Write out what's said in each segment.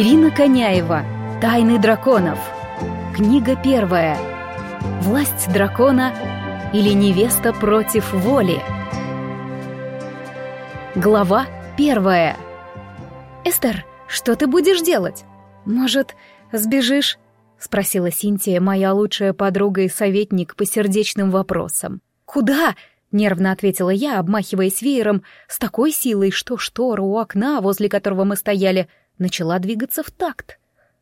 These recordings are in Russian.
Ирина Коняева. Тайны драконов. Книга первая. Власть дракона или невеста против воли. Глава первая. Эстер, что ты будешь делать? Может, сбежишь? спросила Синтия, моя лучшая подруга и советник по сердечным вопросам. Куда? Нервно ответила я, обмахиваясь веером с такой силой, что штора у окна, возле которого мы стояли, начала двигаться в такт.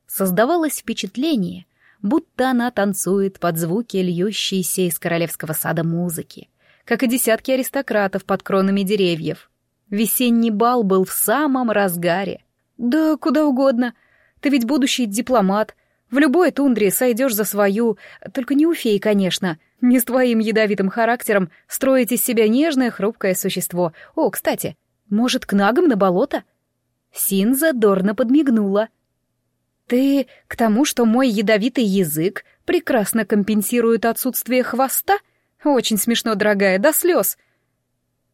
Создавалось впечатление, будто она танцует под звуки льющейся из королевского сада музыки, как и десятки аристократов под кронами деревьев. Весенний бал был в самом разгаре. «Да куда угодно. Ты ведь будущий дипломат. В любой тундре сойдешь за свою, только не у феи, конечно. Не с твоим ядовитым характером строить из себя нежное, хрупкое существо. О, кстати, может, к нагам на болото?» Син задорно подмигнула. «Ты к тому, что мой ядовитый язык прекрасно компенсирует отсутствие хвоста? Очень смешно, дорогая, до слез.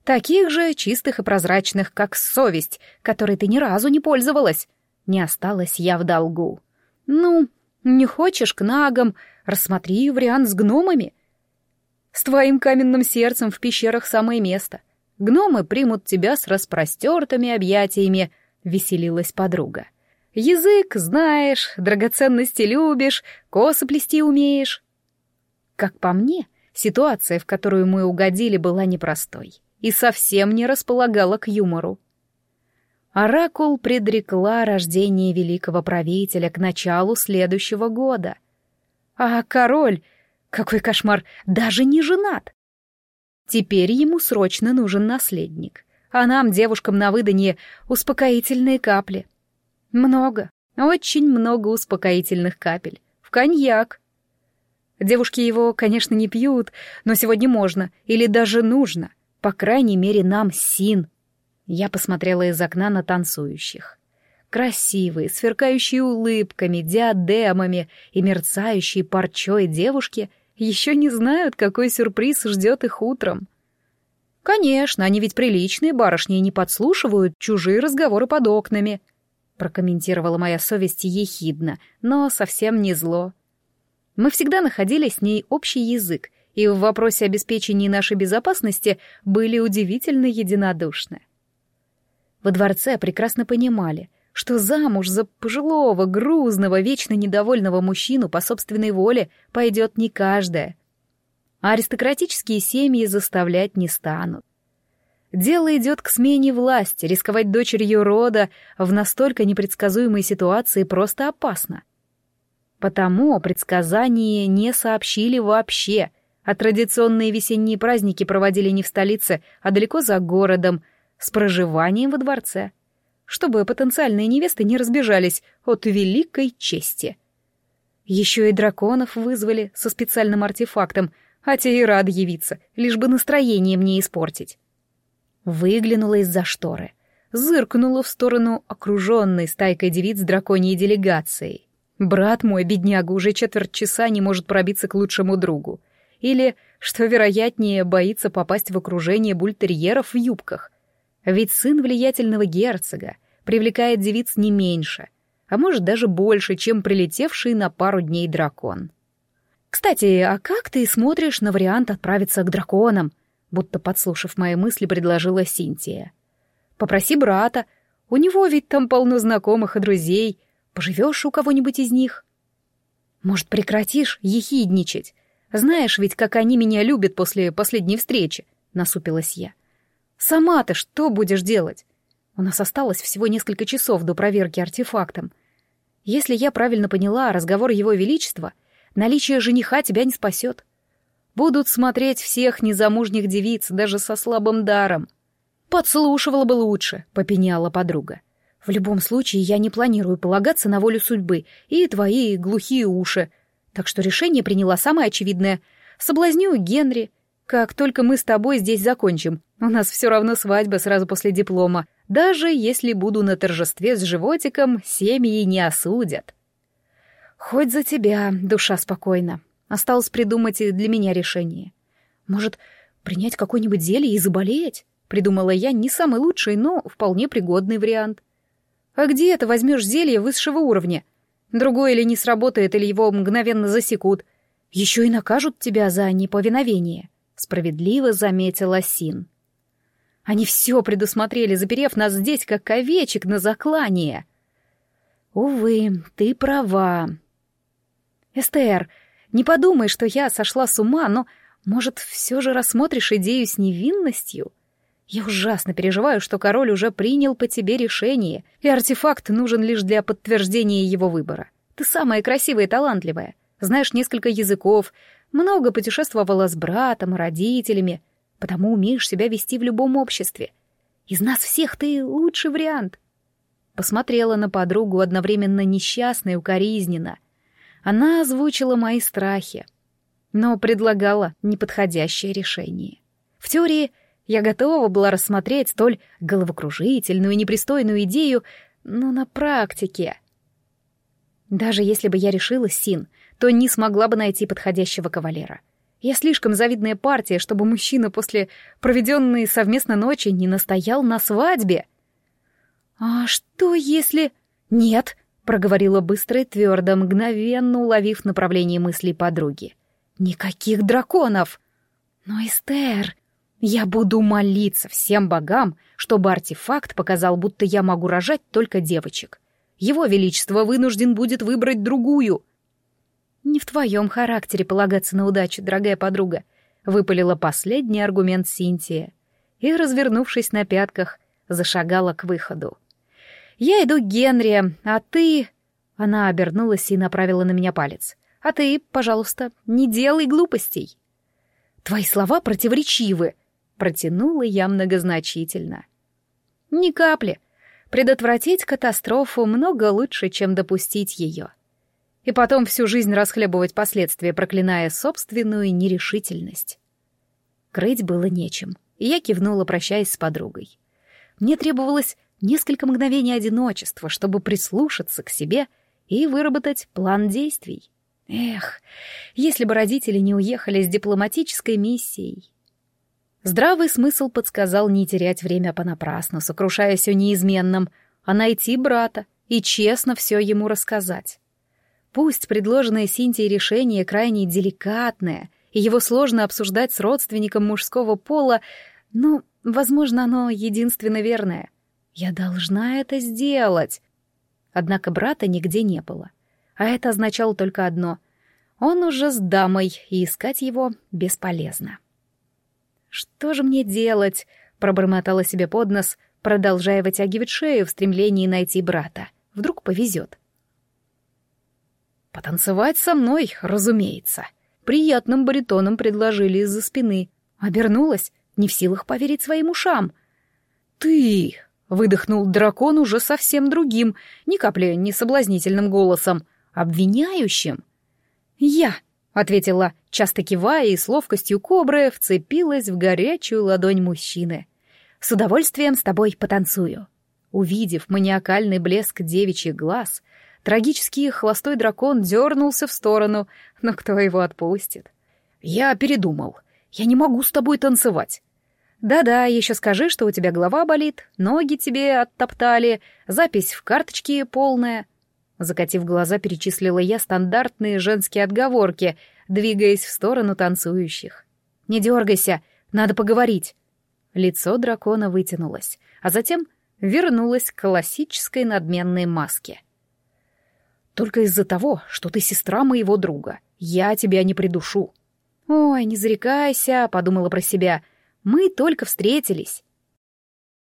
Таких же чистых и прозрачных, как совесть, которой ты ни разу не пользовалась. Не осталась я в долгу. Ну, не хочешь к нагам, рассмотри вариант с гномами. С твоим каменным сердцем в пещерах самое место. Гномы примут тебя с распростертыми объятиями — веселилась подруга. «Язык знаешь, драгоценности любишь, косы плести умеешь». Как по мне, ситуация, в которую мы угодили, была непростой и совсем не располагала к юмору. Оракул предрекла рождение великого правителя к началу следующего года. А король, какой кошмар, даже не женат. Теперь ему срочно нужен наследник а нам, девушкам на выданье, успокоительные капли. Много, очень много успокоительных капель. В коньяк. Девушки его, конечно, не пьют, но сегодня можно, или даже нужно. По крайней мере, нам син. Я посмотрела из окна на танцующих. Красивые, сверкающие улыбками, диадемами и мерцающие парчой девушки еще не знают, какой сюрприз ждет их утром. «Конечно, они ведь приличные барышни и не подслушивают чужие разговоры под окнами», прокомментировала моя совесть ехидно, но совсем не зло. Мы всегда находили с ней общий язык, и в вопросе обеспечения нашей безопасности были удивительно единодушны. Во дворце прекрасно понимали, что замуж за пожилого, грузного, вечно недовольного мужчину по собственной воле пойдет не каждая — а аристократические семьи заставлять не станут. Дело идет к смене власти, рисковать дочерью рода в настолько непредсказуемой ситуации просто опасно. Потому предсказания не сообщили вообще, а традиционные весенние праздники проводили не в столице, а далеко за городом, с проживанием во дворце, чтобы потенциальные невесты не разбежались от великой чести. Еще и драконов вызвали со специальным артефактом — а те и рад явиться, лишь бы настроение мне испортить. Выглянула из-за шторы, зыркнула в сторону окруженной стайкой девиц драконьей делегацией. Брат мой, бедняга, уже четверть часа не может пробиться к лучшему другу. Или, что вероятнее, боится попасть в окружение бультерьеров в юбках. Ведь сын влиятельного герцога привлекает девиц не меньше, а может даже больше, чем прилетевший на пару дней дракон. «Кстати, а как ты смотришь на вариант отправиться к драконам?» Будто подслушав мои мысли, предложила Синтия. «Попроси брата. У него ведь там полно знакомых и друзей. Поживешь у кого-нибудь из них?» «Может, прекратишь ехидничать? Знаешь ведь, как они меня любят после последней встречи», — насупилась я. «Сама ты что будешь делать? У нас осталось всего несколько часов до проверки артефактом. Если я правильно поняла разговор Его Величества — Наличие жениха тебя не спасет. Будут смотреть всех незамужних девиц, даже со слабым даром. Подслушивала бы лучше, попеняла подруга. В любом случае, я не планирую полагаться на волю судьбы и твои глухие уши. Так что решение приняла самое очевидное. Соблазню Генри. Как только мы с тобой здесь закончим, у нас все равно свадьба сразу после диплома. Даже если буду на торжестве с животиком, семьи не осудят. Хоть за тебя, душа спокойна. Осталось придумать и для меня решение. Может, принять какое-нибудь зелье и заболеть? Придумала я не самый лучший, но вполне пригодный вариант. А где ты возьмешь зелье высшего уровня? Другое или не сработает, или его мгновенно засекут. Еще и накажут тебя за неповиновение», — справедливо заметила Син. «Они все предусмотрели, заперев нас здесь, как овечек на заклание». «Увы, ты права». «Эстер, не подумай, что я сошла с ума, но, может, все же рассмотришь идею с невинностью?» Я ужасно переживаю, что король уже принял по тебе решение, и артефакт нужен лишь для подтверждения его выбора. Ты самая красивая и талантливая, знаешь несколько языков, много путешествовала с братом и родителями, потому умеешь себя вести в любом обществе. Из нас всех ты лучший вариант. Посмотрела на подругу одновременно несчастно и укоризненно. Она озвучила мои страхи, но предлагала неподходящее решение. В теории я готова была рассмотреть столь головокружительную и непристойную идею, но на практике... Даже если бы я решила Син, то не смогла бы найти подходящего кавалера. Я слишком завидная партия, чтобы мужчина после проведенной совместно ночи не настоял на свадьбе. «А что если...» «Нет», — проговорила быстро и твердо, мгновенно уловив направление мыслей подруги. «Никаких драконов!» «Но, Эстер, я буду молиться всем богам, чтобы артефакт показал, будто я могу рожать только девочек. Его Величество вынужден будет выбрать другую. Не в твоем характере полагаться на удачу, дорогая подруга, выпалила последний аргумент Синтия и, развернувшись на пятках, зашагала к выходу. Я иду к Генри, а ты... Она обернулась и направила на меня палец. А ты, пожалуйста, не делай глупостей. Твои слова противоречивы, Протянула я многозначительно. Ни капли. Предотвратить катастрофу много лучше, чем допустить ее. И потом всю жизнь расхлебывать последствия, проклиная собственную нерешительность. Крыть было нечем, и я кивнула, прощаясь с подругой. Мне требовалось несколько мгновений одиночества, чтобы прислушаться к себе и выработать план действий. Эх, если бы родители не уехали с дипломатической миссией, Здравый смысл подсказал не терять время понапрасну, сокрушаясь о неизменном, а найти брата и честно все ему рассказать. Пусть предложенное Синтией решение крайне деликатное, и его сложно обсуждать с родственником мужского пола, но, возможно, оно единственно верное. Я должна это сделать. Однако брата нигде не было. А это означало только одно — он уже с дамой, и искать его бесполезно. «Что же мне делать?» — пробормотала себе под нос, продолжая вытягивать шею в стремлении найти брата. Вдруг повезет. «Потанцевать со мной, разумеется», — приятным баритоном предложили из-за спины. Обернулась, не в силах поверить своим ушам. «Ты!» — выдохнул дракон уже совсем другим, ни капли не соблазнительным голосом, обвиняющим. «Я!» ответила, часто кивая и с ловкостью кобры вцепилась в горячую ладонь мужчины. «С удовольствием с тобой потанцую». Увидев маниакальный блеск девичьих глаз, трагический хвостой дракон дернулся в сторону, но кто его отпустит? «Я передумал. Я не могу с тобой танцевать». «Да-да, еще скажи, что у тебя голова болит, ноги тебе оттоптали, запись в карточке полная». Закатив глаза, перечислила я стандартные женские отговорки, двигаясь в сторону танцующих. «Не дергайся, надо поговорить». Лицо дракона вытянулось, а затем вернулось к классической надменной маске. «Только из-за того, что ты сестра моего друга, я тебя не придушу». «Ой, не зарекайся», — подумала про себя. «Мы только встретились».